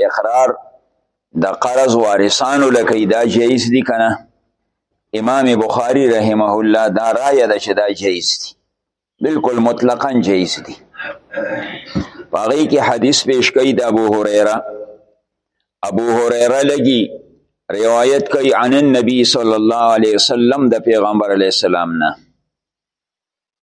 اقرار د قرض وارثانو لکه دا جایز دي کنه امام بخاری رحمه الله دا رایه ده چې دا جایز دي بالکل مطلقا جایز دي په هغې کې حدیث پیش کوي د ابو هریره ابو هریره لګي روایت کوي عن النبي صلی الله علیه وسلم د پیغمبر علیه السلام نه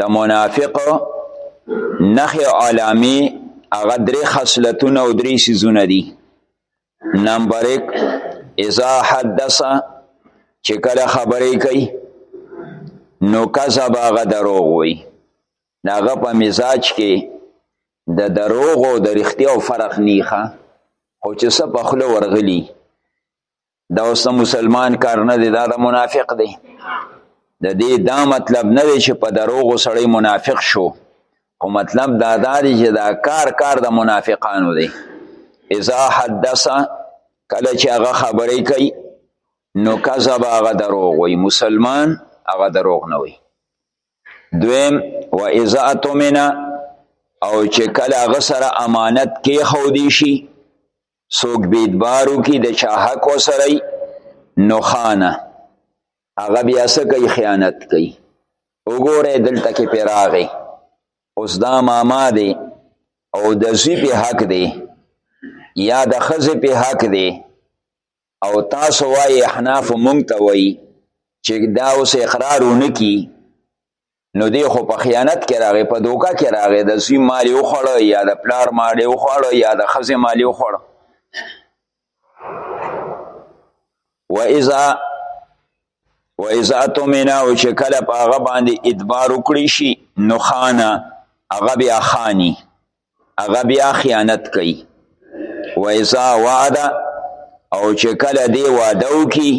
د منافق نخې علامی اغا دری خسلتون او دری سیزون دی نمبر ایک ازا حدثا چې کله خبرې کوي نو کذب هغه دروغ وي هغه په مزاج کې د دروغ او د رښتیا فرق نیخه خو چې څه په خوله ورغلي دا اوس د مسلمان کار نه دی دا د منافق دی د دې دا مطلب نه دی چې په دروغو سړی منافق شو خو مطلب دا دا دی چې دا کار کار د منافقانو دی اذا حدث کله چې هغه خبرې کوي نو کذب هغه دروغ وي مسلمان هغه دروغ نه وي دویم و اذا اتمنا او چې کله هغه سره امانت کې خو دی شي څوک بیدبارو کی د چا حق وسره نو خانه هغه بیا څه کوي خیانت کوي وګوره دلته کې پیراغه اوس دا ماما دی او د زی په حق دی یا د خزه په حق دی او تاسو وای احناف مونږ ته وای چې دا اوس اقرار ونکي نو دی خو په خیانت کې راغی په دوکه کې راغی د زوی مال یې وخوړه یا د پلار مال یې وخوړه یا د ښځې مال یې وخوړه و اذا و اذا تمنا او چې کله په هغه باندې ادبار وکړي شي نو خانه هغه بیا خانی هغه بیا خیانت کوي و اذا وعده او چې کله دی واده وکي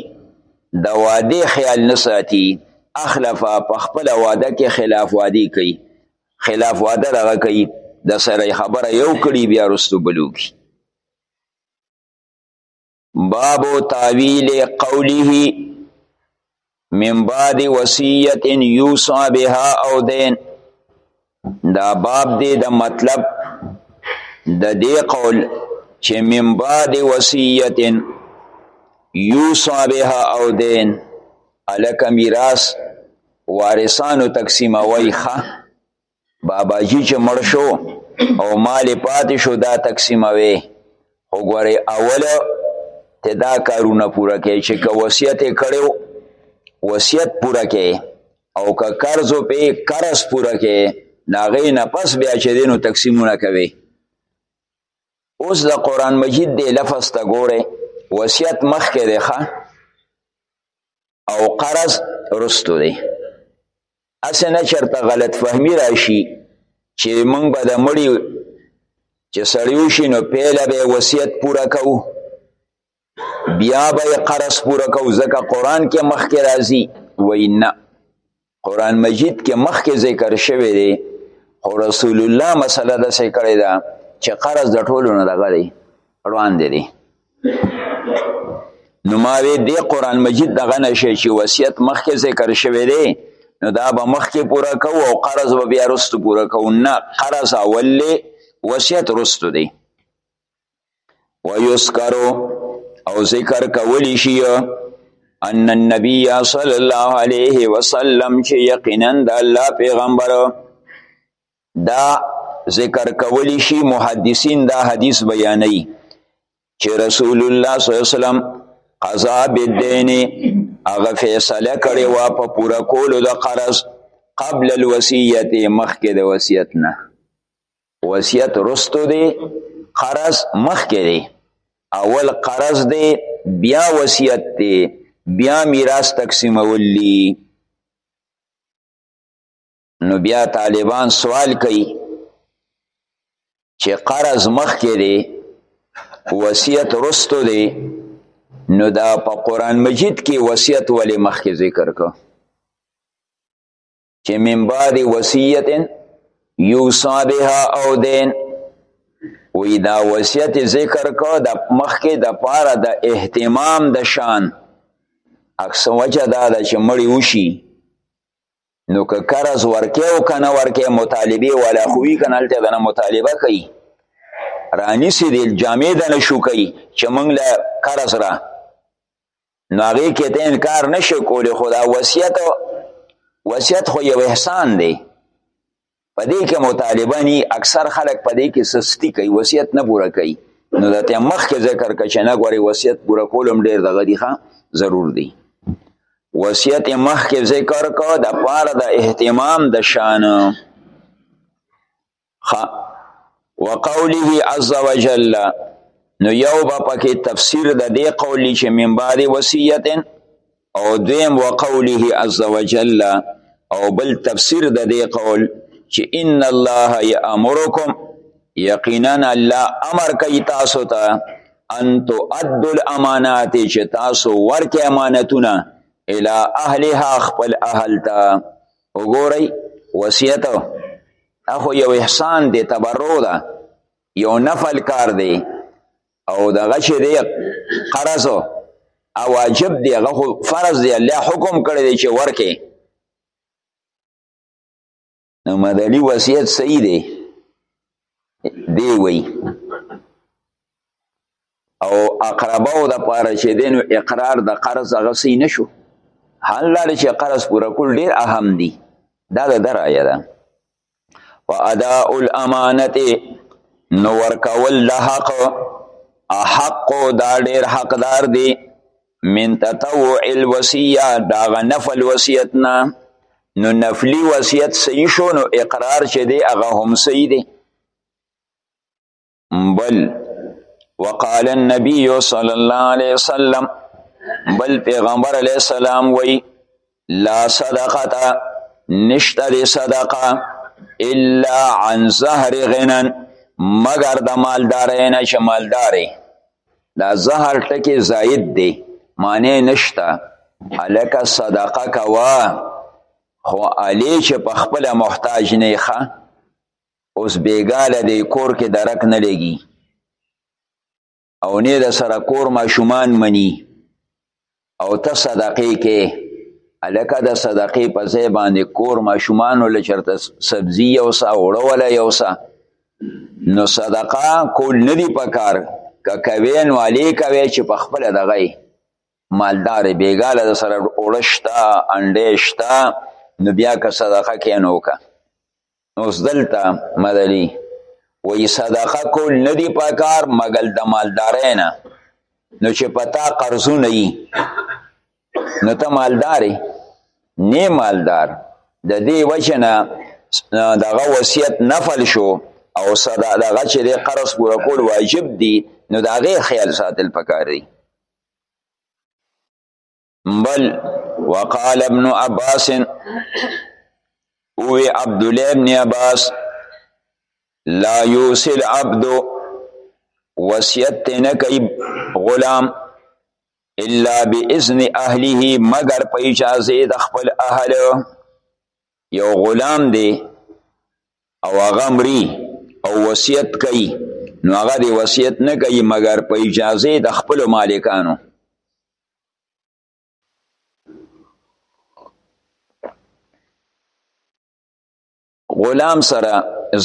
د واده خیال نه ساتي اخلف په خپل واده کې خلاف وادي کوي خلاف واده دغه کوي د سره خبره یو کړي بیا رستو بلوږي باب تاویل قوله من بعد وصیت یوسع بها او دین دا باب دی د مطلب د دې قول چې من بعد وصیت یوسع بها او دین الک میراث وارثانو تقسیموي ښه باباجي چې مړ شو او مال پاتې شو دا تقسیموي خو ګورې اول ته دا کارونه پوره کوي چې که وصیت یې کړی وصیت پوره کوي او که قرض پې قرض پوره کوي د هغې نه پس بیا چې دی نو تقسیمونه کوي اوس د قرآن مجید دی لفظ ته ګورئ وصیت مخکې دی ښه او قرض رستو دی اسه نه چرته غلط فهمی راشي چې مونږ به د مړی چې سړیو شي نو پیله به وصیت پوره کوو بیا به قرض پوره کوو ځکه قرآن کې مخکې راځي وینا قران مجید کې مخکې ذکر شوی دی او رسول الله مسله د څه کړی دا چې قرض د ټولو نه دغه دی روان دی دی نو ما وی دی قران مجید دغه نشه چې وصیت مخکې ذکر شوی دی نو دا به مخکې پوره کو او قرض به بیا رستو پوره کو نه قرض اول وصیت رستو دی ويذكرو او ذکر کولی شي ان النبي صلی الله علیه وسلم چې یقینا د الله پیغمبر دا ذکر کولی شي محدثین دا حدیث بیانوي چې رسول الله صلی الله علیه وسلم قضا بالدین هغه فیصله کړې وه په پوره کولو د قرض قبل الوصیت مخکې د وصیت نه وصیت رستو دی قرض مخکې دی اول قرض دی بیا وصیت دی بیا میراث تقسیمول دی نو بیا طالبان سوال کوي چې قرض مخکې دی وصیت رستو دی نو دا په قران مجید کې وصیت ولې مخکې ذکر کو چې من بعد وصیت یوصا بها او دین وی دا وصیت ذکر کو د مخکې د پاره د اهتمام د شان اکس وجه دا ده چې مړی وشي نو که قرض ورکې او کنه ورکې مطالبه ولا خوې کنه الته دنه مطالبه کوي رانی سي د جامع د نشو کوي چې موږ له قرض را نو هغې کې ته انکار نشي کولی خو دا وصیت وصیت خو یو احسان دی په دې کې مطالبه ني اکثر خلک په دې کې سستی کوي وصیت نه پوره کوي نو دا ته مخکې ذکر کړه چې نه غواړي وصیت پوره کولم ډېر دغه دي ښه ضرور دی وصیت مخکې ذکر کو د پاره د اهتمام د شان خا وقوله عز وجل نو یو به پکې تفسیر د دې قول چې من بعد وصیت او دویم وقوله عز وجل او بل تفسیر د دې قول چې ان الله یامرکم یقینا الله امر کوي تاسو ته ان تؤدوا الامانات چې تاسو ورکه امانتونه الی اهلها خپل اهل ته وګورئ وصیت اخو یو احسان دی تبرو ده یو نفل کار دی او دغه چې دی قرض او واجب دی هغه فرض دی الله حکم کړی دی چې ورکه نو مدلی وصیت صحیح دی دی وی او اقرباو د پاره چې دی نو اقرار د قرض هغه سی نه شو حال دا دی چې قرض پوره کول ډېر اهم دی دا د ده رایه ده و اداء الامانت نو ورکول د حق احق دا ډېر حقدار دی من تطوع الوصیه دا غ نفل وصیت نه نو نفلی وصیت صحیح شو نو اقرار چې دی هغه هم صحیح دی بل وقال النبي صلى الله عليه وسلم بل پیغمبر علیه السلام وی لا صدقه نشته صدقه الا عن زهر غنن مگر د مالدارۍ نه چې مالدارې دا زهر ټکی زاید دی معنی نشته هلکه صدقه کوه خو علی چې په خپله محتاج نه ښه اوس بیګا له دې کور کې درک نه لګي او نه د سره کور ماشومان مني او ته صدقې کې الکه د صدقې په ځای باندې کور ماشومان ول چرته سبزی او سا اوړه ولا یو سا نو صدقه کول نه دی پکار که کوي نو علی کوي چې په خپل دغه مالدار بیګاله د سره اوړشتا انډې شتا نو بیا که صدقه کینو که اوس دلته مدلی وی صدقه کول ندی پکار مګل د مالدارۍ نه نو چې پتا قرضونه یي نو ته مالدارې نه مالدار د دې وجه نه دغه وصیت نفل شو او صدا دغه چې د قرض پوره کول واجب دي نو د هغې خیال ساتل پکار دي بل وقال ابن عباس او عبد الله ابن عباس لا یوصل عبد وصیت نه کوي غلام الا باذن اهله مگر په اجازه د خپل اهل یو غلام دی او هغه مري او وصیت کوي نو هغه دی وصیت نه کوي مګر په اجازه د خپل مالکانو غلام سره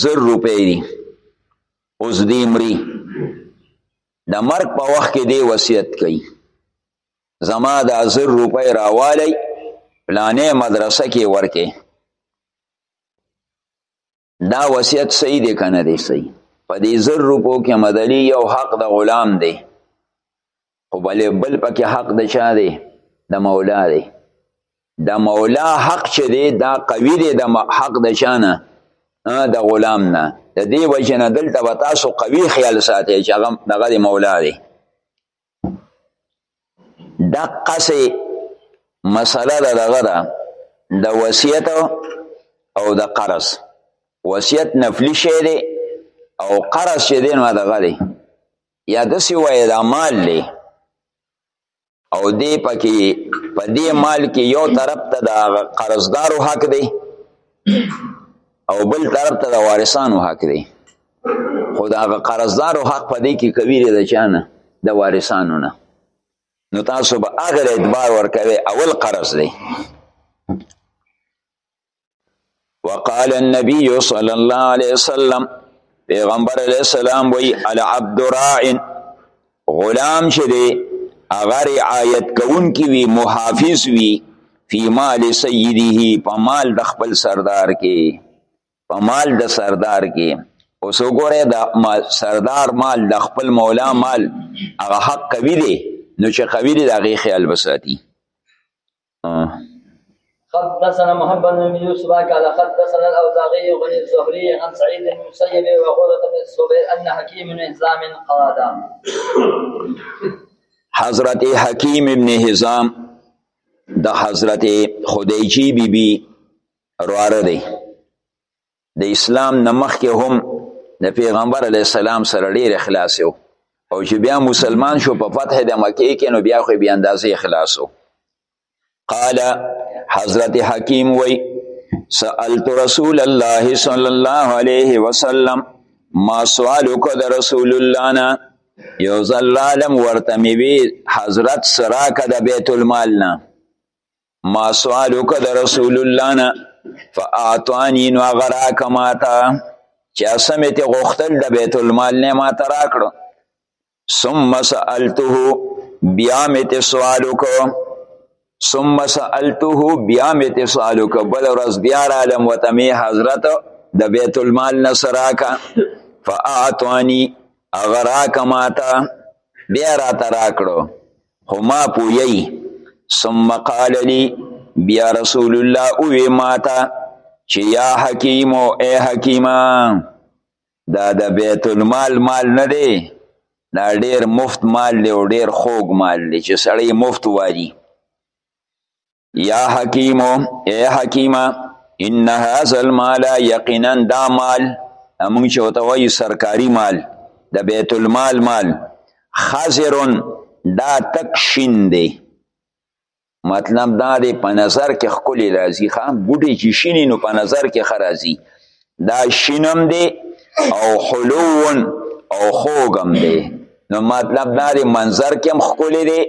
زر روپۍ دي اوس دې مري د مرګ په وخت کې دې وصیت کوي زما د زر روپۍ راوالی پلانې مدرسه کې ورکې دا وصیت صحیح دی کنه دی صحیح په دې زر روپو کې مدلی یو حق د غلام دی او بل بل پکې حق د چا دی د مولا دی د مولا حق چې دی دا قوی دی د حق د چانه د غلام نه د دې وجه نه دلته به تاسو قوي خیال ساتئ چې هغه دغه د مولا دی دقسې مسله د دغه ده د وصیت او د قرض وصیت نفلی شی دی او قرض چې دی نو دغه دی یا داسې وایې دا مال دی او دی پکې په دې مال کې یو طرف ته د قرضدارو حق دی او بل طرف ته د وارثانو حق دی خو د هغه قرضدارو حق په دې کې کوي د چا نه د وارثانو نه نو تاسو به هغه له اعتبار ورکوي اول قرض دی وقال النبي صلى الله عليه وسلم پیغمبر علیه السلام وی العبد راع غلام چې دی هغه رعایت کوونکی وي محافظ وي فی مال سیده په مال د خپل سردار کې په مال د سردار کې اوس وګوره د سردار مال د خپل مولا مال هغه حق قوي دی نو چې قوي دی د هغې خیال به ساتي حدثنا محمد بن يوسف قال حدثنا الاوزاعي عن الزهري عن سعيد بن المسيب وغيرة بن الزبير ان حكيم بن هزام قال حضرت حکیم ابن هزام د حضرت خدیجی بی بی ورواره دی د اسلام نه مخکې هم د پیغمبر علی السلام سره ډیر اخلاص یو او چې بیا مسلمان شو په فتح د مکې کې نو بیا خو بیا اندازې اخلاصو قال حضرت حکیم وی سألت رسول الله صلی الله علیه وسلم ما سوال کو د رسول الله نه یو ځل عالم ورته می وی حضرت سراکه د بیت المال نه ما سوالو که د رسول الله نه فاعطانی نو هغه راکه ماته چې هسه مې ترې غوښتل د بیت المال نه ماته راکړو ثم سألته بیا مې ترې سوال وکړو ثم سألته بیا مې ترې سوال وکړو بله ورځ بیا رالم ورته مې حضرت د بیت المال نه څه راکه فاعطانی هغه راکه ماته بیا راته راکړو هما پویی ثم قال لی بیا رسول الله اوی ماتا چې یا حکیم او ای حکیما دا د بیت المال مال نه دی دا ډیر مفت مال دی او ډیر خوږ مال دی چې سړی مفت واری یا حکیم اے حکیمه ان هاذا المال یقینا دا مال موږ چې وته وایو سرکاري مال د بیت المال مال خزرون دا تک شین دی مطلب دا دی په نظر کې ښکلې راځي ښه بوټي چې شینې نو په نظر کې ښه راځي دا شینم دی او حلوون او خوږم دی نو مطلب دا دی منظر کې هم ښکلې دی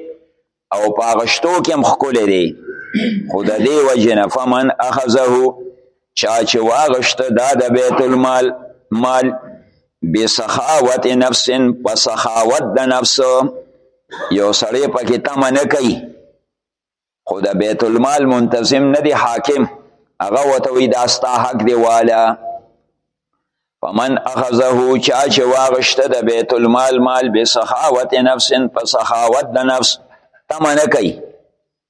او په هغه شتو کې هم ښکلی دی خو د دې وجې نه فمن اخذه چا چې واغشته دا د بیت المال مال بسخاوت نفس په سخاوت د نفس یو سړی پکې تمه نه کوي خو د بیت المال منتظم نه دی حاکم هغه وته وی دا ستا حق دی والا فمن اخذه چا چې واغشته د بیت المال مال به سخاوت نفس په سخاوت د نفس تم نه کوي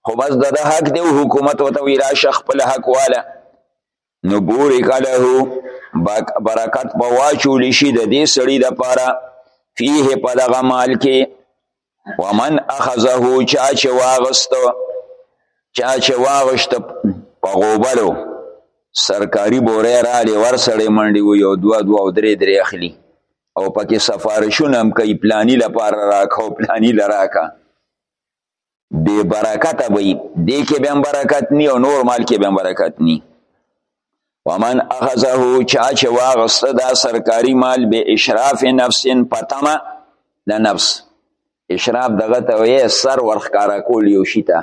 خو بس د حق دی حکومت وته وی راشه خپل حق واله نو بورک له برکت په واچول شي د دې سړي د پاره فيه په دغه مال کې ومن اخذه چا چې واغست چا چې واغشت په غوبلو سرکاري بورې رالی ورسړې منډې وي او دوه دوه او درې درې اخلي او پکې سفارشونه هم کوي پلاني لپاره راکه او پلاني له راکه بې برکته به وي دې کې به هم برکت نی او نور مال کې به هم برکت نی ومن اخذه چا چې واغسته دا سرکاري مال به اشراف نفس په تمه د نفس اشراف دغه ته وایي سر ورښکاره کول یو شي ته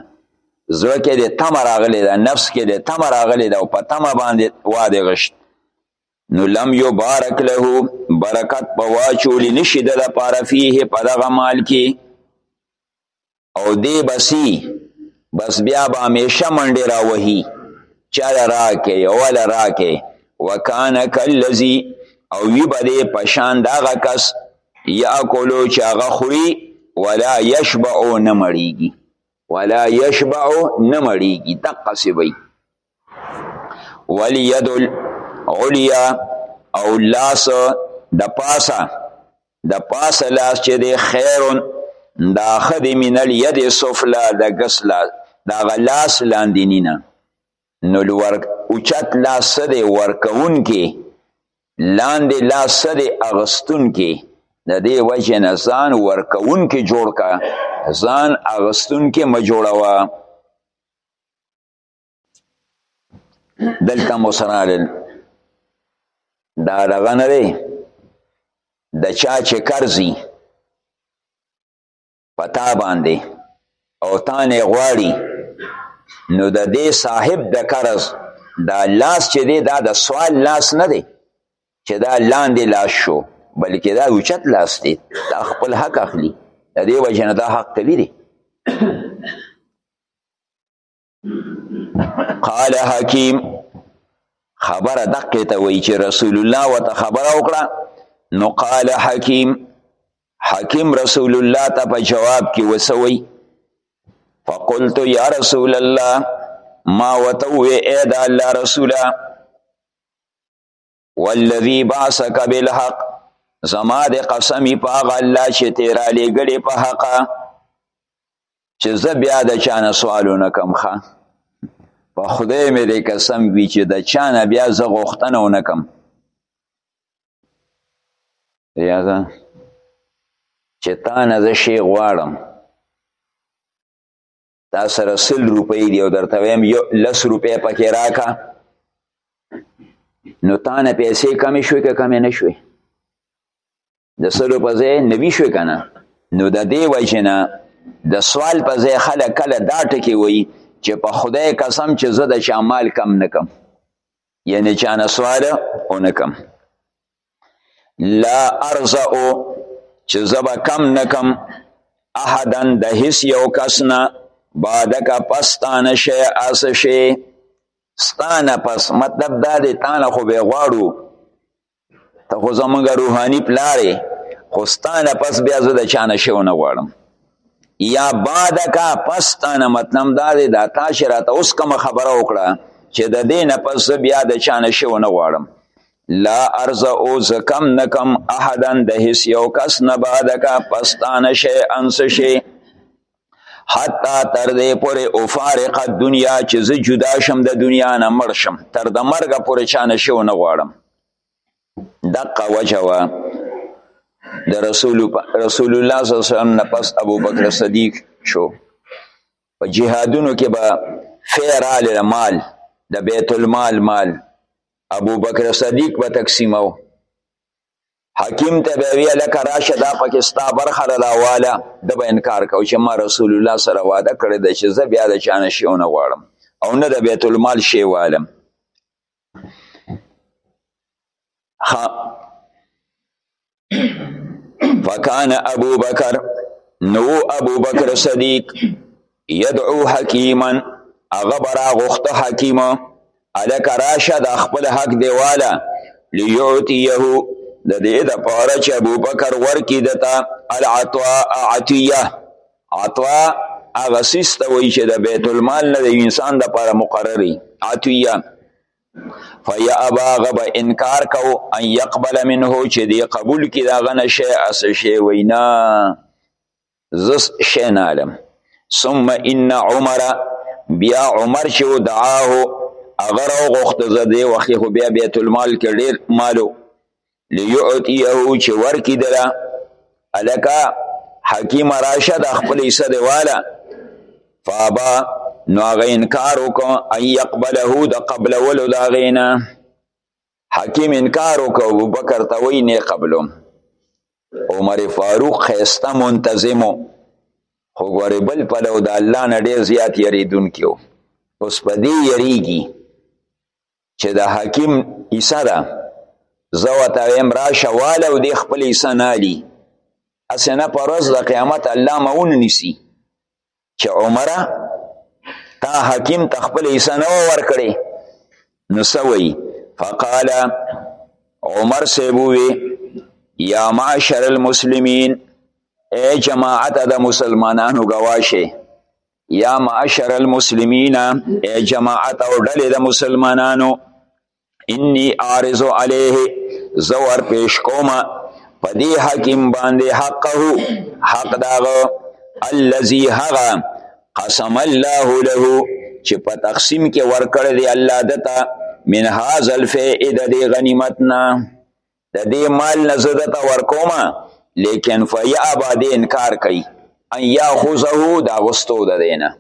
زړه کې د تمه راغلی ده نفس کې د تمه راغلی ده او په تمه باندې واده غشت نو لم یو بارک له برکت په واچولی نشي د لپاره فيه په دغه مال کې او دی بسی بس بیا به همیشه منډې راوهي چاله راکې اوله راکې وکانه کلذي او وی به دی پشان دغه کس یاکلو چې هغه خوري ولا یشبع نه مړیږي ولا یشبع نه مړیږي دقسې وي ولی ید علیا او لاس د پاسه د پاسه لاس چې دی خیرون دا خدی من الید سفلا د غس لاس دا غلاس لاندې نه نو لور اوچت لاس سره ورکون کې لاندې لاس سره اغستون کې د دې وجه نه ځان ورکون کې جوړ کا ځان اغستون کې مجوړوا دلته مو سره دا دغه نه دی د چا چې قرضي په تا باندې او تا نه غواړي نو د دې صاحب د قرض دا لاس چې دی دا د سوال لاس نه دی چې دا لاندې لاس شو بلکې دا اوچت لاس دی دا خپل حق اخلي د دې وجه نه دا حق کوي دی قال حکیم خبره دقه ته وی چې رسول الله وته خبره وکړه نو قال حکیم حکیم رسول الله ته په جواب کې وسوي فقلت یا رسول الله ما وتوي اې دا الله رسوله والذي بعثك بالحق زما د قسمی په هغه الله چې تیرا لګړې په حق چې زه بیا د چانه سوالونه کوم ښه په خدای مې دې قسم وی چې د چانه بیا زه غوښتنه ونه کوم یا زه چې تا نه زه شی غواړم تا سره سل روپۍ دی او درته وایم یو لس روپۍ پکې راکا نو تا نه پیسې کمې شوې که کمې نه شوې د سلو په ځای نوي شوې که نه نو د دې وجې نه د سوال په ځای خلک کله دا ټکې وایي چې په خدای قسم چې زه د چا مال کم نه کم یعنی چا نه سوال ونه کم لا ارزعو چې زبا کم نکم احدن د هیڅ یو کس نه بعدک پستانه شی اس شی ستانه پس مطلب دا دی تانه خو به غواړو ته خو زمونږ روحاني پلارې خو ستانه پس بیا زه د چانه شی ونه غواړم یا بعدک پستانه مطلب دا دی دا تا چې راته اوس کومه خبره وکړه چې د دې نه پس بیا د چانه شی ونه غواړم لا ارز او زکم نکم احدن د هیڅ یو کس نه بعد کا پستانه شي انس شي حتی تر دې پورې او فارق دنیا چې زه جدا شم د دنیا نه مړ شم تر د مرګ پورې چانه شو نه غواړم دقه وجوه د رسول رسول الله صلی الله علیه وسلم نه پس ابو بکر صدیق شو په جهادونو کې به فیرال مال د بیت المال مال ابو بکر صدیق به تقسیمو حکیم ته به وی لکه راشه دا پکې ستا برخه ده دا واله د به انکار کو چې ما رسول الله سره واده کړی د چې زه بیا د چانه شی ونه غواړم او نه د بیت المال شی والم فکان ابو بکر نو ابو بکر صدیق یدعو حکیما هغه برا غخت حکیما الک راشه د خپل حق دیواله لیعطیه د دې د پاره چې ابو بکر ورکی دتا العطاء عطیه عطاء هغه سیسته وی چې د بیت المال نه د انسان د پاره مقرری عطیه فیابا غب انکار کو ان یقبل منه چې دی قبول کی دا غنه شی اس شی وینا زس شی نالم ثم ان عمر بیا عمر چې دعاه اگر او غخت زده وخی خو بیا بیت المال کې ډیر مالو لیعطیه چې ورکی دلا الکا حکیم راشه د خپل حصہ دی والا فابا نو هغه انکار وکړ ان يقبله د قبل ولو دا غینا حکیم انکار وکړ ابو بکر ته وی نه قبلم عمر فاروق خيسته منتظمو خو غری بل په لو د الله نه ډیر زیات یریدون کیو اوس په دې یریږي چې د حکیم عیسی ده زه ورته وایم راشه واله او دې خپل عیسی نه علي هسې نه په ورځ د قیامت الله مه ونه نیسي چې عمره تا حکیم ته خپل عیسی نه ورکړې نو څه وایي فقال عمر صاحب ووی یا معاشر المسلمین ای جماعت د مسلمانانو ګواشه یا معاشر المسلمین ای جماعت او ډلې د مسلمانانو انی عارض علیه زور پیش کوما په دې حکیم باندې حقه حق داغه الذي هغه قسم الله له چې په تقسیم کې ورکړ دی الله دته من هاذ الفائده دی غنیمتنا د دې مال نه زه دته ورکوم لیکن فیابا دې انکار کوي ان یاخذه د اغوستو د دی نه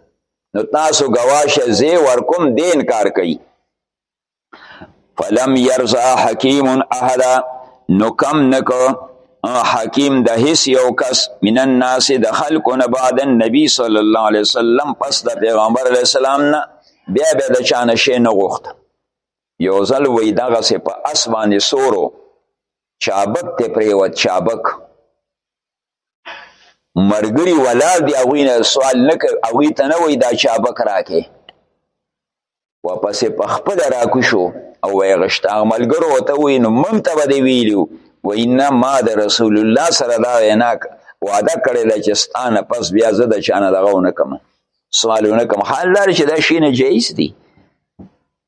نو تاسو ګواشه زه ورکوم دې انکار کوي فلم یرزا حکیم احدا نو کم نکو حکیم د هیڅ یو کس من الناس د خلکو نه بعد النبی صلی الله علیه وسلم پس د پیغمبر علیه السلام نه بیا بیا د چانه شی نه غوښته یو ځل وی دغه سه په اس باندې سورو چابک ته پریوت چابک مرګری ولار دی هغه نه سوال نه کوي هغه ته نه وای دا چابک راکې واپس په خپل راکو شو او وای غشتا ملګرو ته وی نو مم ته دی ویلو و ان ما د رسول الله سره دا وینا وعده کړی دا چې ستانه پس بیا زه د چانه دغه ونه کوم سوالونه کوم حال لري چې دا شینه جایز دی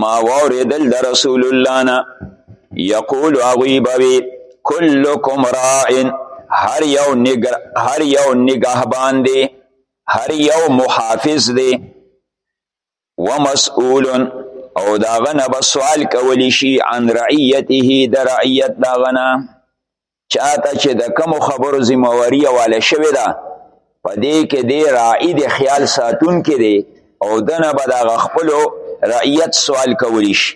ما واوریدل د رسول الله نه یقول هغوی به وي کلکم راعن هر یو نګر هر یو نگهبان دی هر یو محافظ دی ومسئول او داغه نه به سوال کولی شي عن رعیته د رعیت داغه نه چاته چې د کوم خبرو ذمہواری حواله شوې ده په دې کې دی راعي د خیال ساتون کې دی او دنه به د خپل رعیت سوال کولی شي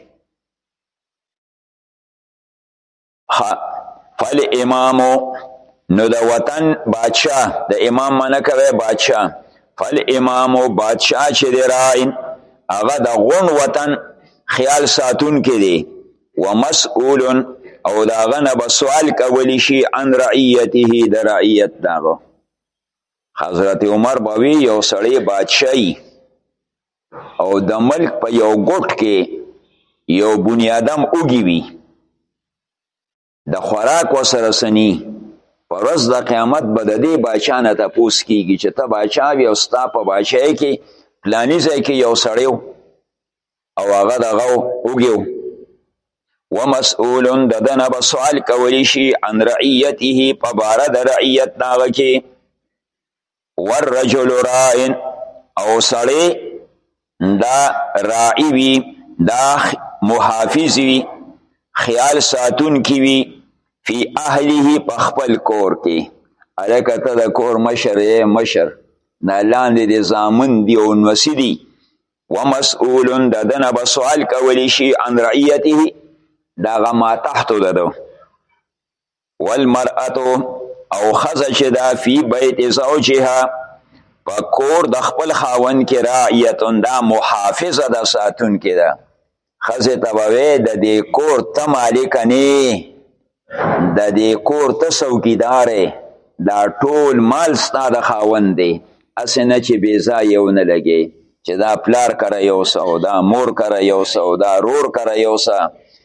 فل امام نو د وطن بادشاہ د امام منه کوي بادشاہ فل امام بادشاہ چې دی راعي هغه د غون وطن خیال ساتون کې دی ومسئول او داغه نه به سوال کولی شي عن رعیته د رعیت داغه حضرت عمر به وی یو سړی بادشاهي او د ملک په یو ګټ کې یو بنیادم اوږي وي د خوراک وسره سنی پر ورځ د قیامت به د دې باچا نه تپوس کیږي چې ته باچا وي او ستا په باچای کې پلانی ځای کې یو سړی او هغه دغه وګیو ومسئول د ده نه به سوال کولی شي عن رعیته په باره د رعیت د هغه کې والرجل رائن او سړی دا رائی وی دا محافظ وی خیال ساتون کی وی فی اهله په خپل کور کې الکه ته د کور مشر یې مشر دا لاندې د زامن دی او نوسی دی ومسئول د دنه به سوال کولی شي عن رعیته دا غما تحت ددو والمرأتو او خزه چې دا فی بیت زوجها په کور د خپل خاون کې راعیتون دا محافظه د ساتون کې ده خزه تبوی د دې کور ته مالک نه د دې کور ته څوکیدار دا ټول مال ستا د خاون دی اسنه چې بې ځای یو نه لګي چې دا پلار کړه یو سودا مور کړه یو سودا رور کړه یو سودا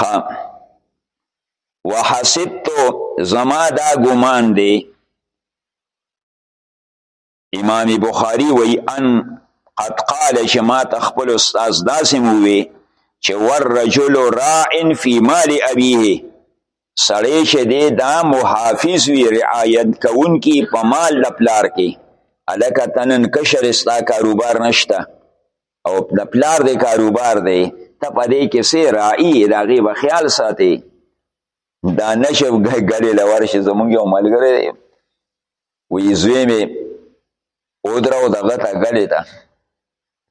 ها وحسبت زما دا ګمان دی امام بخاری وی ان قد قال چې ما ته خپل استاد داسې مو وی چې ور رجل راعن فی مال ابیه سړی چې دی دا محافظ وی رعایت کوونکی په مال د پلار کې هلکه تنن کشر ستا کاروبار نشته او د پلار د کاروبار دی ته په دې کې سه راعي د هغې به خیال ساتې دا نشو ګلې له ورشي زمونږ یو ملګری دی وایي زوی مې ودرو دغه ته ګلې ته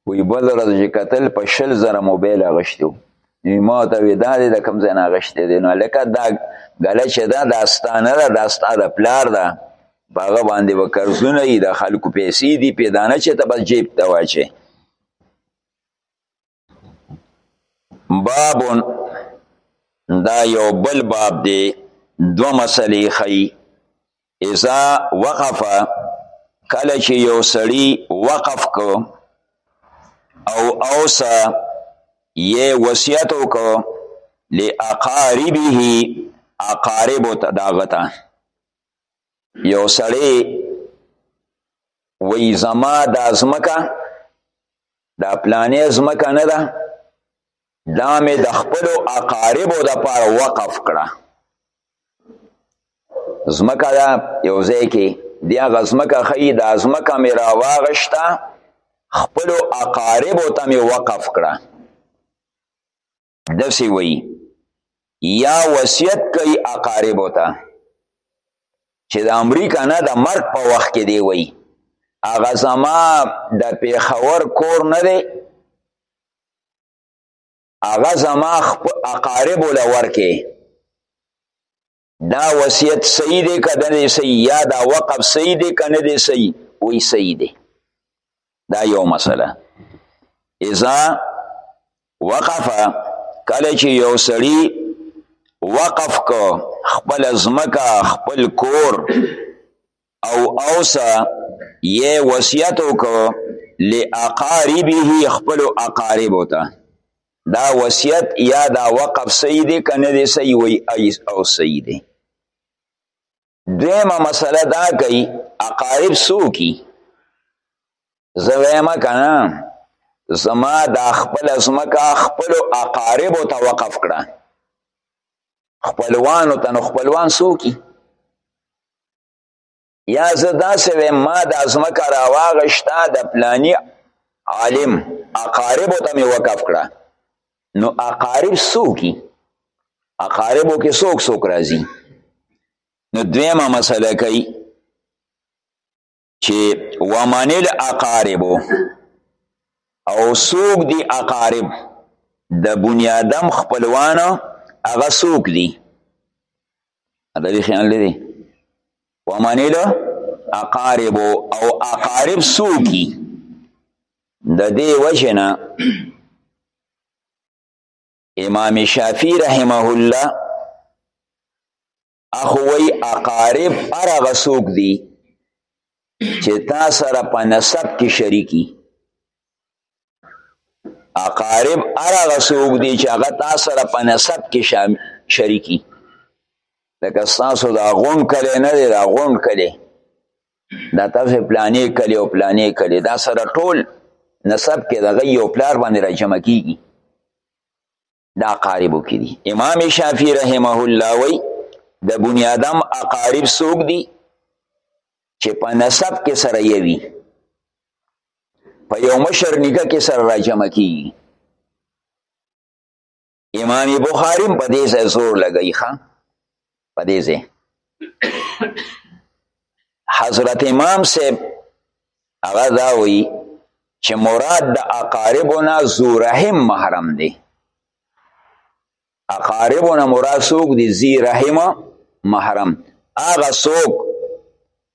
وایي بله ورځ چې کتل په شل زره موبایل اخیستی نو ما ته وی دا د کم ځای نه غشته دی نو لکه دا غله چې دا داستانه ده دا ستا د پلار ده باغه باندې وکرزونه یي د خلکو پیسې دي پیدانه چې ته بس جیب ته واچې باب دا یو بل باب دی دو مسلې خي اذا وقف کله چې یو سړی وقف کو او اوسا یې وصیت وکړو لاقاربه اقارب داغتا یو سړی وی زما د ازمکا دا پلانې ازمکا نه ده دا مې د خپل اقاربو د پاره وقف کړه زمکه دا یو ځای کې دی هغه زمکه خی دا زمکه مې را واغشته خپل اقاربو ته مې وقف کړه دسی وی یا وصیت کوي اقاربو ته چې د امریکا نه د مرګ په وخت کې دی وی هغه زما د پیښور کور نه دی هغه زما خپل اقارب ولا ورکه دا وصیت صحیح دی که نه صحیح یا دا وقف صحیح دی که نه دی صحیح وی صحیح دی دا یو مسله اذا وقف کله چې یو سړی وقف کو خپل ځمکه خپل کور او اوسا یې وصیت وکړ لاقاربه خپل اقارب ته دا وصیت یا دا وقف صحیح دی کنه دی صحیح وی ایس او صحیح دی دویمه مسله دا کوي اقارب سو کی زویمه کنه زما دا خپل ازمکا خپل اقارب ته وقف کړه خپلوان ته خپلوان سو کی یا زه داسې ویم ما د ازمکه راواغشته د پلانی عالم اقاربو ته مې وقف کړه نو اقارب څوکي اقاربو کې څوک څوک راځي نو دویمه مسله کوي چې ومنل اقارب او سوق دي اقارب د بنی آدم خپلوان هغه سوق دي دا به خیال لري ومنل اقارب او اقارب سوقي د دې وجنه امام شافعی رحمه الله اخو وی اقارب ارغه سوک دی چې تا سره په نسب کې شریکی اقارب ارغه سوک دی چې هغه تا سره په نسب کې شریکی لکه ستاسو دا غون کلی نه دی دا غون کلی دا تاسو پلانې کلی او پلانې کلی دا سره ټول نسب کې دغه یو پلار باندې راجمع کیږي دا قاربو کې دي امام شافعي رحمه الله وی د بنی آدم اقارب سوق دي چې په نسب کې سره یوي په یو مشر نکاح کې سره راجم کی امام بخاری په دې ځای زور لګی ښا په دې ځای حضرت امام صاحب هغه دا وایي چې مراد د اقاربو نه ذو رحم محرم دی اقاربو نه مراد څوک دی ذي رحم محرم هغه څوک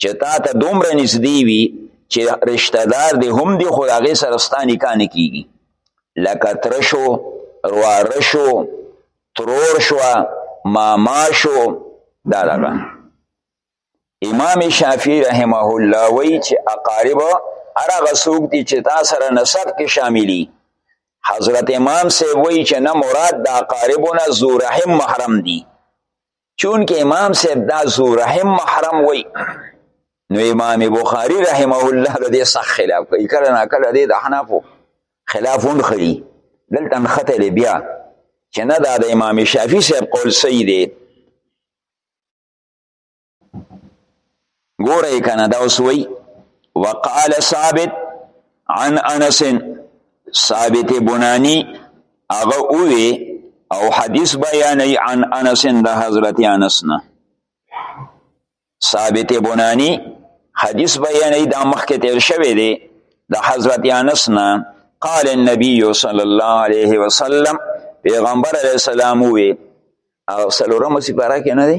چې تا ته دومره نږدې وي چې رشتہ دار دې هم دي خو د هغې سره ستا نکاح نه کېږي لکه تره شو رواره شو ترور شوه ماما شو دا دغه امام شافعي رحمه الله وایي چې اقارب هر هغه څوک دي چې تا سره نسب کې شاملي حضرت امام صاحب وایي چې نه مراد د اقاربو نه ذو رحم محرم دي چون کې امام صاحب دا ذو رحم محرم وای نو امام بخاری رحمه الله د دې صح خلاف کوي کله نه کله دې د حنفو خلاف هم خري دلته نخته بیا چې نه دا د امام شافعي صاحب قول صحیح دی ګورئ کنه دا اوس وی وقال ثابت عن انس ثابت بنانی هغه اووی او حدیث بیانوي عن انس د حضرت انس نه ثابت بنانی حدیث بیانوي دا مخکې تیر شوی دی د حضرت انس نه قال النبي صلی الله علیه وسلم پیغمبر علیه السلام وی او سلورم سپاره کې نه دی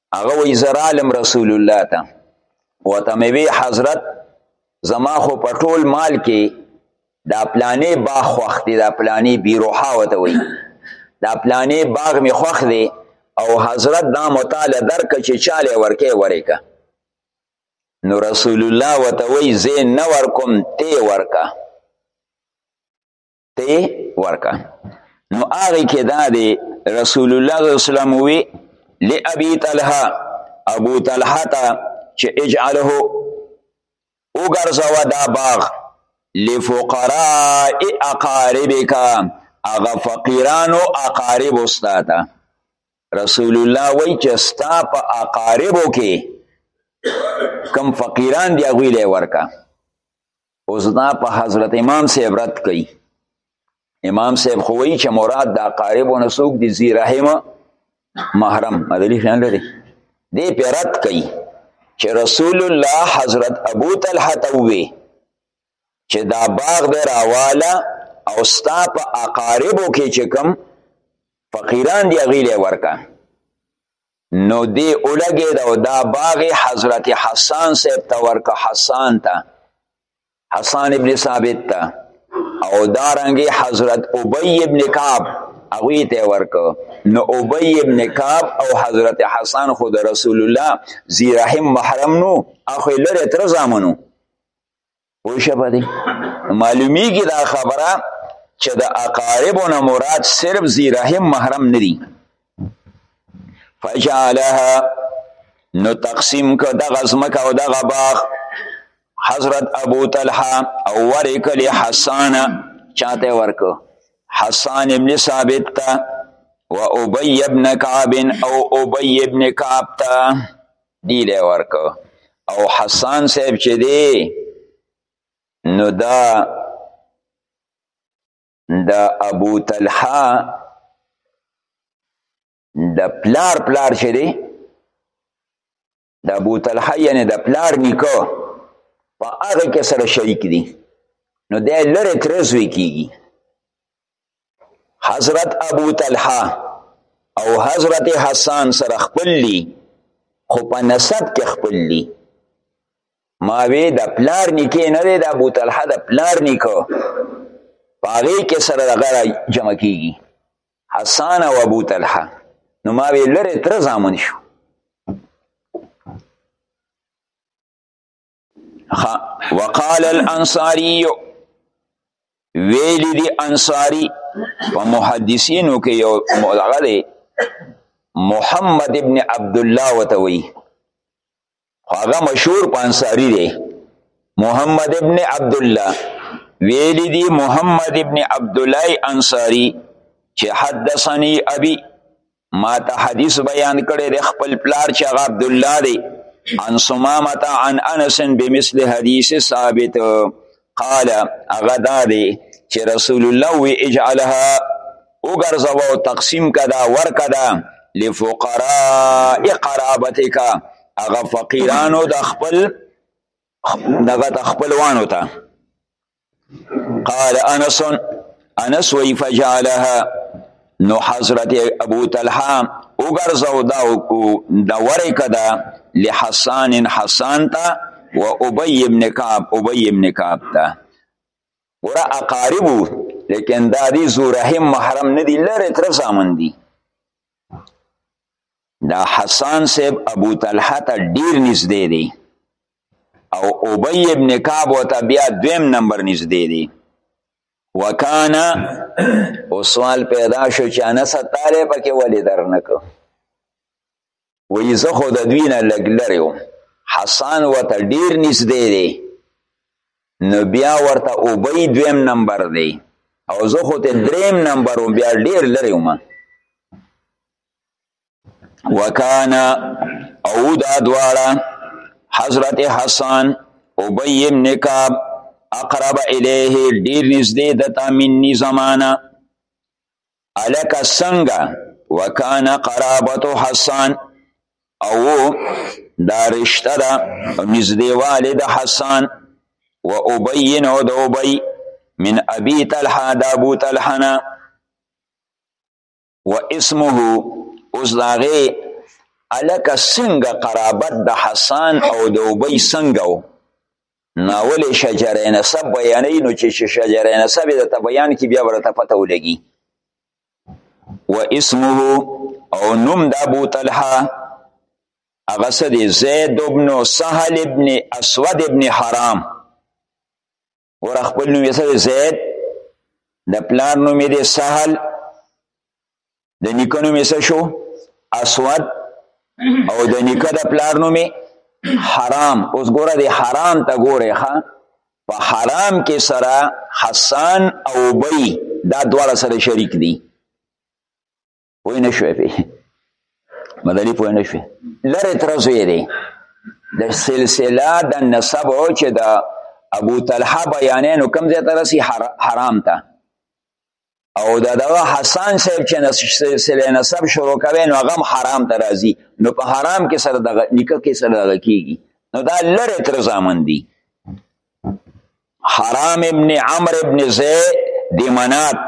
هغه وی زرالم رسول الله ته وته مې وی حضرت زما خو په ټول مال کې دا پلانې باغ خوښ دی دا پلانې بیروحا وته وی دا پلانې باغ می خوښ دی او حضرت دا مطالعه درک چې چاله ورکه ورکه نو رسول الله وته وی زه نه ورکم تی ورکه ته ورکا نو هغه کې دا دی رسول الله صلی الله علیه وسلم وی لابي طلحه ابو طلحه ته چې اجعله وګرځوا دا باغ لفقراء اقاربک هغه فقیرانو اقارب استاد رسول الله وای چې ستا په اقاربو کې کم فقیران دی غوی له ورکا اوس دا په حضرت امام صاحب رد کوي امام صاحب خو وایي چې مراد دا قارب نه څوک دي ذی رحم محرم مدلی خیال لري دې په رد کوي چې رسول الله حضرت ابو طلحه ته ووي چې دا باغ به راواله او ستا په اقاربو کې چې کوم فقیران دی غیله ورکا نو دی اولګید او دا باغ حضرت حسان صاحب ته ورکه حسان ته حسان ابن ثابت ته او دا رنګي حضرت ابی ابن کعب هغه ته ورکو نو ابی ابن کعب او حضرت حسن خو د رسول الله زی رحم محرم نو اخو لره تر زامنو پوه شوه په دې معلومیږي دا خبره چې د اقاربو نه مراد صرف ذی رحم محرم نه دي فجعلها نو تقسیم که دغه ځمکه او دغه باغ حضرت ابو طلحه او ورکل حسان چاته ورکو حسان ابن ثابت تا و ابی ابن کعب او ابی ابن کعب تا دی له ورکو او حسان صاحب چې دی نو دا د ابو طلحه د پلار پلار چې دی د ابو طلحه یعنی د پلار نیکو په هغه کې سره شریک دي نو دا لره ترزوی کیږي حضرت ابو طلحه او حضرت حسان سره خپل دي خو په نسب کې خپل دي ما وی د پلار نکې نه دی د ابو طلحه د پلار نکو پاغې کې سره دغه جمع کیږي حسان او ابو طلحه نو ما وی لره تر زامن شو وقال الانصاری ویلی دی انصاری په محدثینو کې یو مولغه دی محمد ابن عبد الله وتوی هغه مشهور په انصاری دی محمد ابن عبد الله ویلی دی محمد ابن عبد الله انصاری چې حدثني ابي ما ته حدیث بیان کړی د خپل پلار چې هغه عبدالله دی عن سمامة عن انس بمثل حدیث ثابت قال هغه دا دی چې رسول الله وی اجعلها وګرځوه او تقسیم کده ورکه ده لفقراء قرابتک هغه فقیرانو د خپل دغه د خپلوانو ته قال انس انس وی فجعلها نو حضرت ابو طلحه وګرځاو دا دا ورکه دا لحسان حسان تا و ابی ابن کعب ابی ابن کعب تا ورا اقاربو لیکن دا دی زو رحم محرم ندی لره طرف زامن دی دا حسان صاحب ابو طلحه ته ډیر نږدې دی او ابی ابن کعب وته بیا دویم نمبر نږدې دی وکانا او سوال پیدا شو چې انا ستاره پکې ولې درنک وې زه خو د دوی نه لګ لري وم حسان وته ډیر نږدې دی نو بیا ورته ابی دویم نمبر دی او زه خو ته دریم نمبر وم بیا ډیر لري وم وکانا او دا دواړه حضرت حسن ابی ابن کعب اقرب الیه ډیر نږدې د تامینی زمانہ الک څنګه وکانا قرابت حسن او دا رشتہ دا نږدې والد حسن و ابی نو د ابی من ابي طلحه د ابو طلحه نه و اسمه اوس داغه الک څنګه قرابت د حسن او د ابي څنګه و ناول شجره نسب بیانې نو چې شجره نسب د بیان کې بیا ورته پته ولګي و اسمه او نوم د ابو طلحه هغه سدي زید ابن سهل ابن اسود ابن حرام ور خپل نوم یې سره زید د پلار نوم یې سهل د نیکه نوم یې شو اسود او د نیکه د پلار نوم حرام اوس ګوره د حرام ته ګوره ښا په حرام کې سره حسان او بی دا دواړه سره شریک دي پوه نه شوې پې مدني پوه نه شوې لرې تر زوی دی د سلسله د نسب او چې د ابو طلحه بیانې نو کم ځای ته رسي حرام ته او د دغه حسن صاحب چې سلسله نسب شروع کوي نو هغه حرام ته راځي نو په حرام کې سره د نکاح کې سره دغه کیږي نو دا لره تر زامن دي حرام ابن عمرو ابن زید دی منات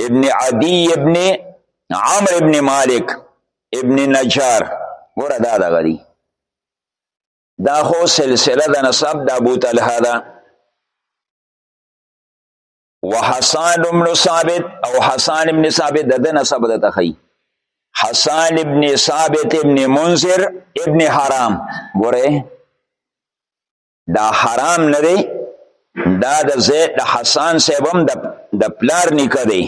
ابن عدی ابن عمر ابن مالک ابن نجار ګوره دا دغه دی دا خو سلسله د نسب د ابو طلحه ده وحسان ابن ثابت او حسان ابن ثابت د ده نسب د تخی حسان ابن ثابت ابن منذر ابن حرام ګوره دا حرام نه دی دا د زید د حسان صاحب هم د پلار نیکه دی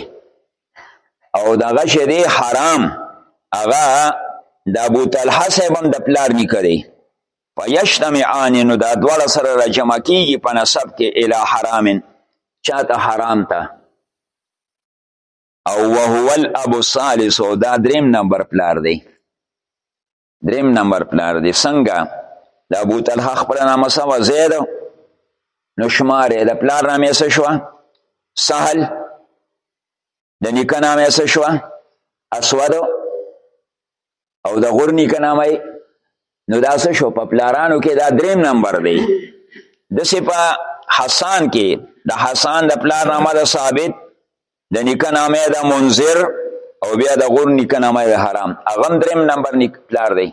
او دغه شی دی حرام هغه د ابو طلحه صاحب هم د پلار نیکه دی فیشتمعان نو دا دواړه سره راجمع کیږي په نسب کې اله حرام چاته حرام ته او وهو الاب الثالث دا دریم نمبر پلار دی دریم نمبر پلار دی څنګه د ابو طلحه خپل نامه سوا زید نو شماره د پلار نامه څه شو سهل د نیکه نامه څه شو اسود او د غور نیکه نامه نو دا څه شو په پلارانو کې دا دریم نمبر دی د سپه حسان کې د حسان د پلار نامه د ثابت د نیکه نامه د منذر او بیا د غور نیکه نامه د حرام هغه هم دریم نمبر نیک پلار دی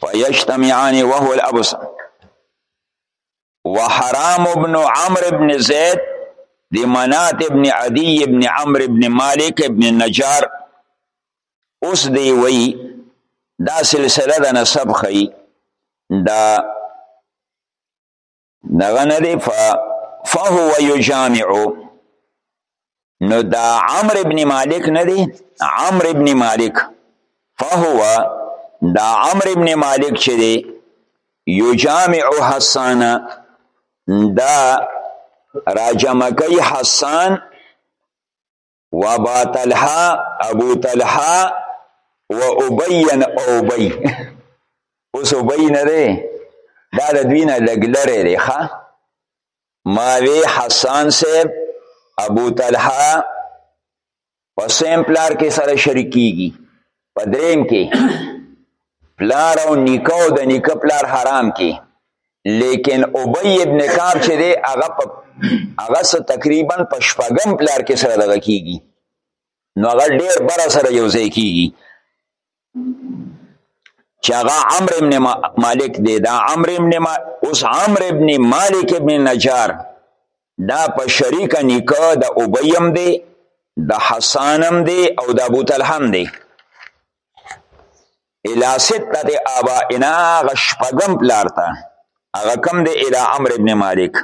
فیجتمعان وهو الابس وحرام ابن عمرو ابن زید دی منات ابن عدی ابن عمرو ابن مالک ابن نجار اوس دی وی دا سلسله د نسب خی دا دغه نه دی فهو یجامع نو دا عمر ابن مالک نه دی عمر ابن مالک فهو دا عمر ابن مالک چې دی یجامع حسان دا راجمکی حسان و ابا طلحه ابو طلحه و ابین اوبی اوس اوبی نه دی دا د دوی نه لږ لرې دی ښه ما وی حسان صاحب ابو طلحه په سیم پلار کې سره شریکیږي په دریم کې پلار او نیکه او د نیکه پلار حرام کې لیکن ابی ابن کعب چې دی هغه په هغه څه تقریبا په شپږم پلار کې سره دغه کیږي نو هغه ډیر بر سره یو ځای کیږي چې هغه عمرو ابن مالک دی دا عمرو ابن ما... اوس عمرو ابن مالک ابن نجار دا په شریکه نیکه د ابیم دی د حسانم دی او د ابو طلحم دی الی ستت آبائنا هغه شپږم پلار ته هغه کم دی الی عمرو ابن مالک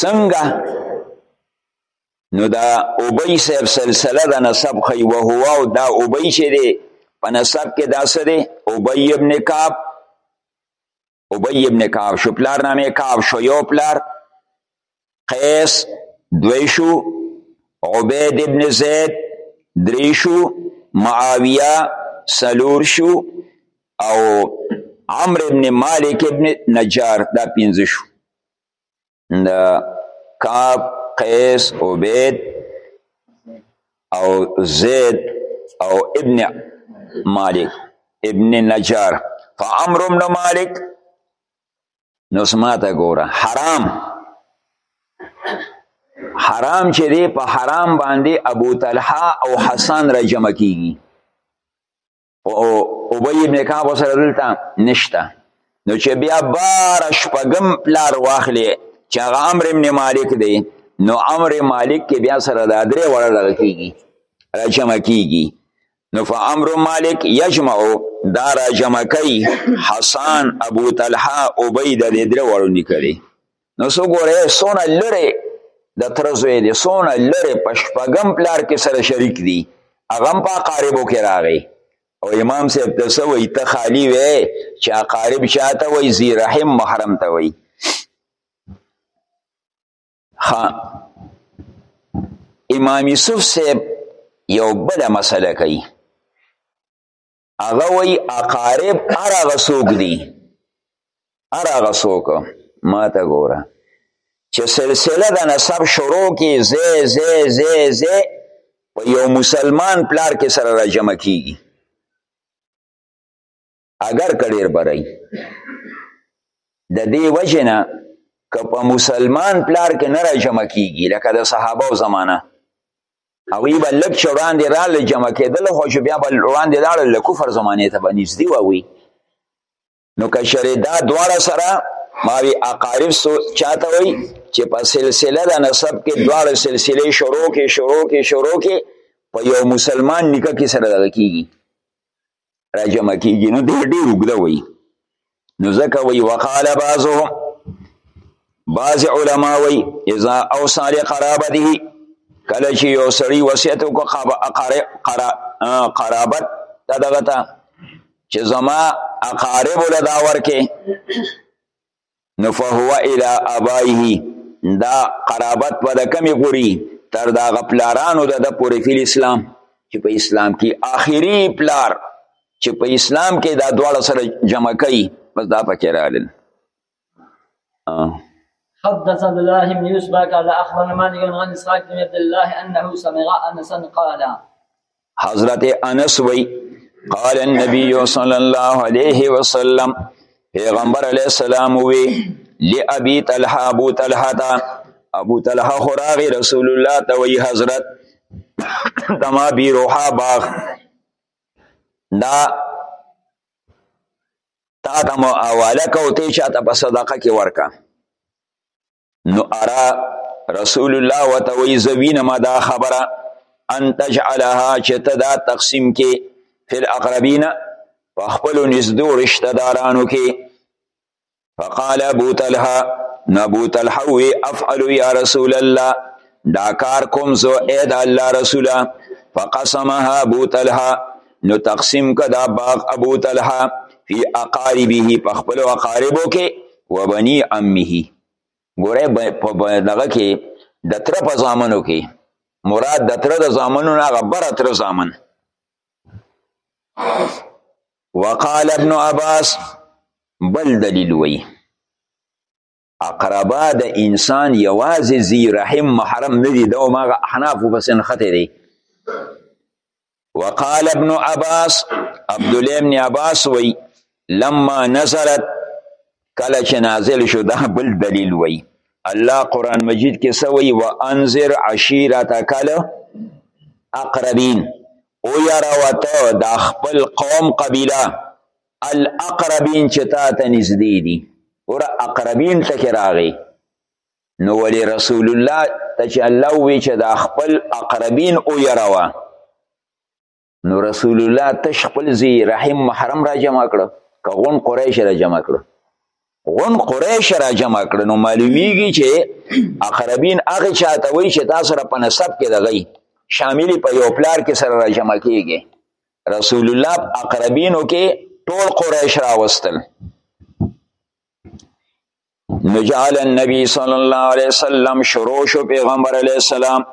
څنګه نو دا ابی صاحب سلسله د نسب خی و هو او دا ابی چې دی په نسب کې دا څه دی ابی ابن کعب ابی ابن کعب شو پلار نامه کعب شو یو پلار قیس دوی شو عبید ابن زید دری شو معاویه سلور شو او عمر ابن مالک ابن نجار دا پینځه شو د کعب قیس عبید او زید او ابن مالک ابن نجار فعمر ابن مالک نو سماته ګوره حرام حرام چې دی په حرام باندې ابو طلحه او حسن را جمع کیږي او ابی ابن کعب سره دلته نشته نو چې بیا بار شپږم پلار واخلې چې هغه امر ابن مالک دی نو امر مالک کې بیا سره د درې وړه لږ کیږي راجمع کیږي نو فامر مالک یجمع دا راجمع کوي حسن ابو طلحه عبید د درې وړو نکړي نو سو ګوره سونه لره د تر زوی دی سونه لره پشپغم پلار کې سره شریک دی اغم په قاربو کې راغی او امام صاحب ته سو وی ته خالی وی چې قارب شاته وی زی رحم محرم ته وی خا امام یوسف صاحب یو بل مسله کوي هغه وی اقارب هر هغه څوک دي هر هغه څوک ما ته ګوره چې سلسله د نسب شروع کې زی زی زی زی په یو مسلمان پلار کې سره راجمع کیږي اگر کډیر برای د دې وجنه که په مسلمان پلار کې نه راجمع کیږي لکه د صحابه زمانہ هغوی به لږ چې وړاندې راله جمع کېدل خو چې بیا به وړاندې لاړل له کفر زمانې ته به نږدې وه نو که چېرې دا دواړه سره ماوی اقارب سو چاته وای چې په سلسله د نسب کې دواړه سلسله شروع کې شروع کې شروع کې په یو مسلمان نکاح کې سره دغه کیږي راجمع کیږي نو ډیر ډیر وګده وي نو ځکه وي وقال بعضهم بعض علما وي اذا اوصى لقرابته کله چې یو سړی وصیت وکړ قرابت ته دغه ته چې زما اقارب له دا ورکې نو فهو الى ابائه دا قرابت په د کمی پوری تر دا غپلارانو د د پوری فی اسلام چې په اسلام کې آخري پلار چې په اسلام کې دا دواړه سره جمع کوي بس دا پکې راغلل حدث عبد الله بن يوسف قال اخبرنا مالك عن اسحاق بن عبد الله انه سمع انسا قال حضرت انس وی قال النبي صلى الله عليه وسلم پیغمبر علیه السلام وی لابي طلحه ابو طلحه ابو طلحه خراغي رسول الله ته وی حضرت تما بی روحا باغ دا تا ته مو حواله کو ته چاته په صدقه کې ورکا نو ارا رسول الله وتوی زوین ما دا خبره ان تجعلها چې ته دا تقسیم کې فل اقربین په خپل نږدې رشتہ دارانو کې فقال ابو طلحه نبو طلحه وی افعل یا رسول الله دا کار کوم زو اې د الله رسوله فقسمها ابو طلحه نو تقسیم که دا باغ ابو طلحه فی اقاربه په خپل اقاربو کې و بنی عمه ګوره په دغه کې د تر په زامنو کې مراد د تر د زامنو نه غبر تر زامن وقال ابن عباس بل دلیل وی اقربا د انسان یوازې زی رحم محرم نه دی دا ماغه احناف په سن خته دی وقال ابن عباس عبد الله ابن عباس وی لما نزلت کله چې نازل شو دا بل دلیل وی الله قران مجید کې سوی وانذر عشیرتک اقربین او یرا وته د خپل قوم قبیله الاقربین چې تا ته نږدې دي ور اقربین ټکی راغی نو ولی رسول الله ته چې الله وی چې دا خپل اقربین او یراوه نو رسول الله تش خپل زی رحم محرم را جمع کړ کغون قریش را جمع کړ غون قریش را جمع کړ نو معلومیږي چې اقربین هغه چاته وی چې تاسو را په نسب کې دغی شاملی په یو پلار کې سره را جمع کیږي رسول الله اقربینو کې ټول قریش راوستل نجعل النبي صلی الله علیه وسلم شروع شو پیغمبر علیه السلام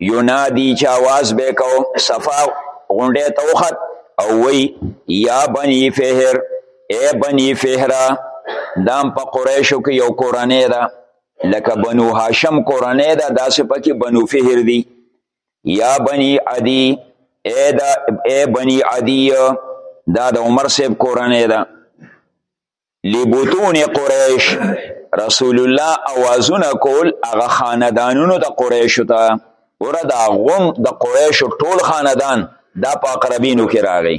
ینادی چا आवाज به کو صفا غونډه توخت او وی یا بنی فهر اے بنی فهرا دام په قریشو کې یو قرانه ده لکه بنو هاشم قرانه ده داسې پکې بنو فهر دي یا بنی عدی اے دا اے بنی عدی دا د عمر صاحب کورنۍ ده لبطون قریش رسول الله اوازونه کول هغه خاندانونو د قریشو ته ګوره دا غون د قریشو ټول خاندان دا په اقربینو کې راغی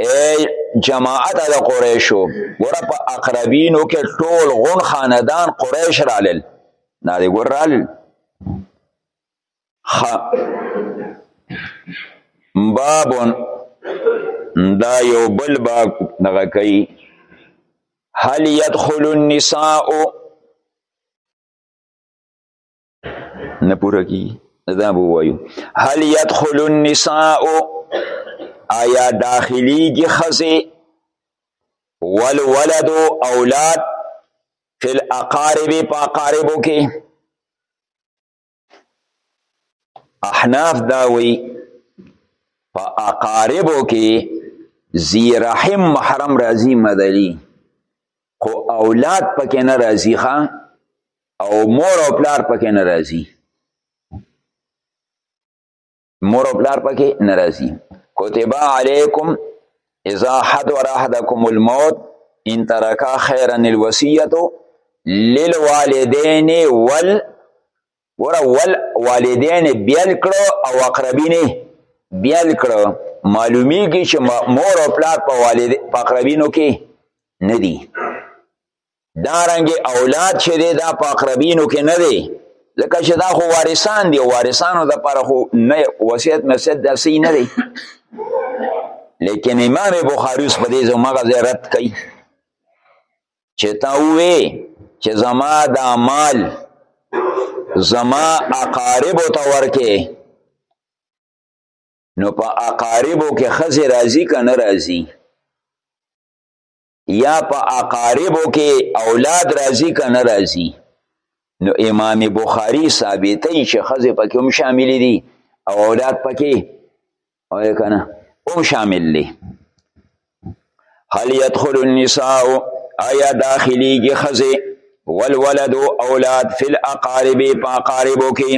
ای جماعت د قریشو ګور په اقربینو کې ټول غون خاندان قریش رالل نه دی ګور رالل خ بابون دا یو بل باب دغه کوي هل يدخل النساء نه پوره کی دا به وایو هل يدخل النساء آیا داخلیږي ښځې والولد اولاد فی الاقارب په اقاربو کې احناف دا وی په اقاربو کې زی رحم محرم راځي مدلی خو اولاد پکې نه راځي ښا او مور او پلار پکې نه راځي مور او پلار پکې نه راځي کتب علیکم اذا حضر احدکم الموت ان ترکا خیرا الوصیه للوالدین وال ګوره ول والدین بیل کړو او اقربین بیل کړو معلومیږي چې مور او پلار په والد په اقربینو کې نه دي دارنګ اولاد چې دی دا په اقربینو کې نه دی ځکه چې دا خو وارثان دي وارثانو د پر خو نه وصیت نصیحت داسې نه دی لیکن امام بخاری اوس په دې زمغه زیارت کوي چې تا وې چې زما دا مال زما اقارب ته ورکه نو په اقاربو کې خزه راضی کنه راضی یا په اقاربو کې اولاد راضی کنه راضی نو امام بخاری ثابتې چې خزه پکې هم شامل دي او اولاد پکې او کنه هم شامل دی هل يدخل النساء آیا داخلیږي ښځې والولد اولاد فی الاقارب په اقاربو کې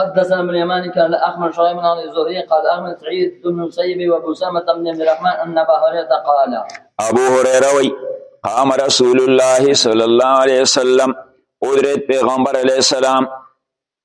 حدثنا ابن يمان قال احمد شعيب عن الزهري قال احمد سعيد بن مسيب وابو سامه بن عبد الرحمن ان ابا هريره قال ابو هريره وي قام رسول الله صلى الله عليه وسلم قدرت پیغمبر علیہ السلام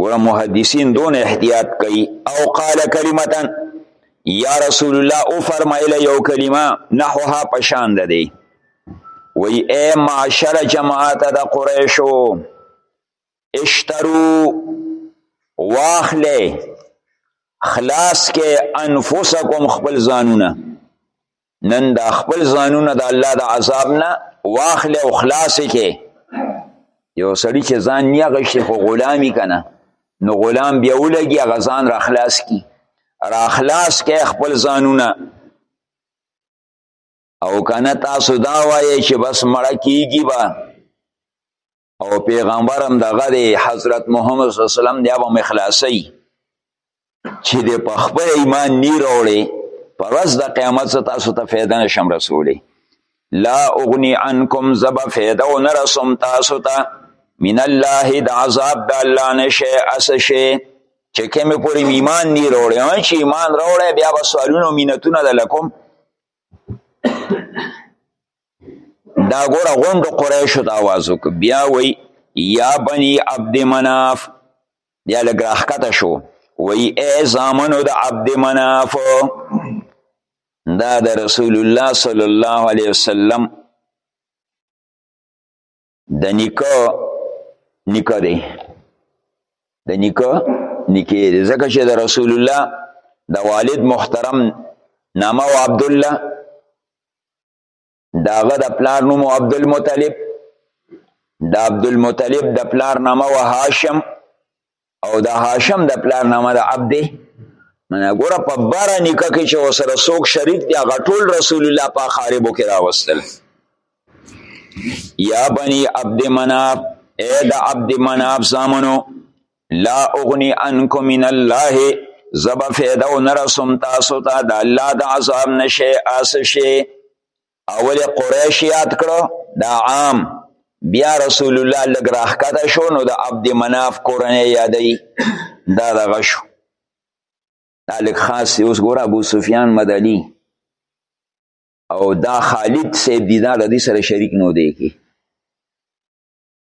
ګوره محدثین دون احتیاط کوي او قال کلمتن یا رسول الله او فرمایله یو کلمه نحوها پشان ده دی وی اے معاشر جماعت د قریشو اشترو واخله خلاص کې انفسکم خپل ځانونه نن دا خپل ځانونه د الله د عذاب نه واخلې او خلاص کې یو سړی چې ځان نه غشي خو غلامی کنه نو غلام بیا ولګي هغه ځان را خلاص کی را خلاص کې خپل ځانونه او کنه تاسو دا وایې چې بس مړه کیږي با او پیغمبر هم دغه دی حضرت محمد صلی الله علیه وسلم دی به مخلاصي چې د په خپل ایمان نی راوړي په ورځ د قیامت څخه تاسو ته فایده نشم رسولي لا اغنی عنکم زب فایده و نرسم تاسو ته من الله د عذاب د الله نشه اسشه چې کومه پوری ایمان نی راوړي چې ایمان راوړي بیا به سوالونه مینتونه د لکم دا ګوره غونډو قریشو ته آواز وکړ بیا وی یا بنی عبد مناف بیا لږ راښکته شو وی ای زامنو د عبد مناف دا د رسول الله صلی الله علیه وسلم د نیکه نیکه دی د نیکه نیکه دی ځکه چې د رسول الله د والد محترم نامه او عبد الله داغه د پلار نوم عبد المطلب د عبد المطلب د پلار نامه و هاشم او د هاشم د پلار نامه د عبد من ګوره په بار نکاح کې چې وسره څوک شریک دی هغه ټول رسول الله په خاربو کې راوستل یا بنی عبد مناف اے د عبد مناف زامنو لا اغنی عنکم من الله زب فیده و نرسم تاسو تا دا اللہ دا عذاب نشه آسشه اول قریش یاد کرو دا عام بیا رسول الله لګ راخکته شو نو د عبد مناف کورنۍ یادای دا دغه شو دا لګ خاص اوس ګور ابو سفیان مدلی او دا خالد سیب دی دا د دې سره شریک نو دی کی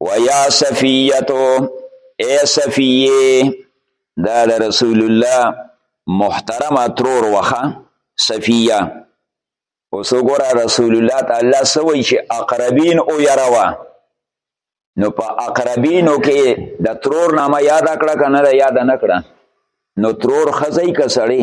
ويا صفيتو اي صفيه دا رسول الله محترم ترور وخه صفيه اوس وګوره رسول الله تعالی سوي چې اقربین او يروا نو په اقربینو کې د ترور نامه یاد کړه کنه یاد نه کړه نو ترور خزای کسړي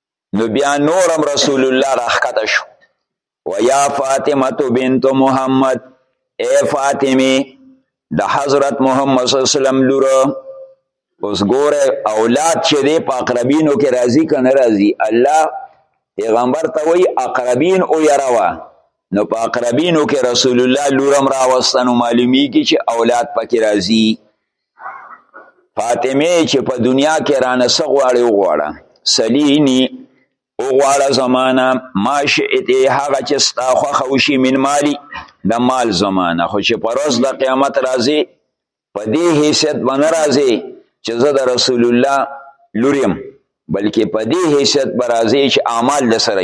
نو بیا نورم رسول الله راخکته شو ویا فاطمه بنت محمد اے فاطمه د حضرت محمد صلی الله علیه وسلم لور اوس ګوره اولاد چې دی په اقربینو کې راضی کنه راضی الله پیغمبر ته وی اقربین او یراوا نو په اقربینو کې رسول الله لورم راوستنو معلومیږي چې اولاد پکې راضی فاطمه چې په دنیا کې رانه څه غواړې وغواړه سلیني وغواړه زمانه ما شئتې هغه چې ستا خوښه وشي من مالي د مال زمانه خو چې په ورځ د قیامت راځي په دې حیثیت به نه راځي چې زه د رسول الله لوریم بلکې په دې حیثیت به راځي چې اعمال د سره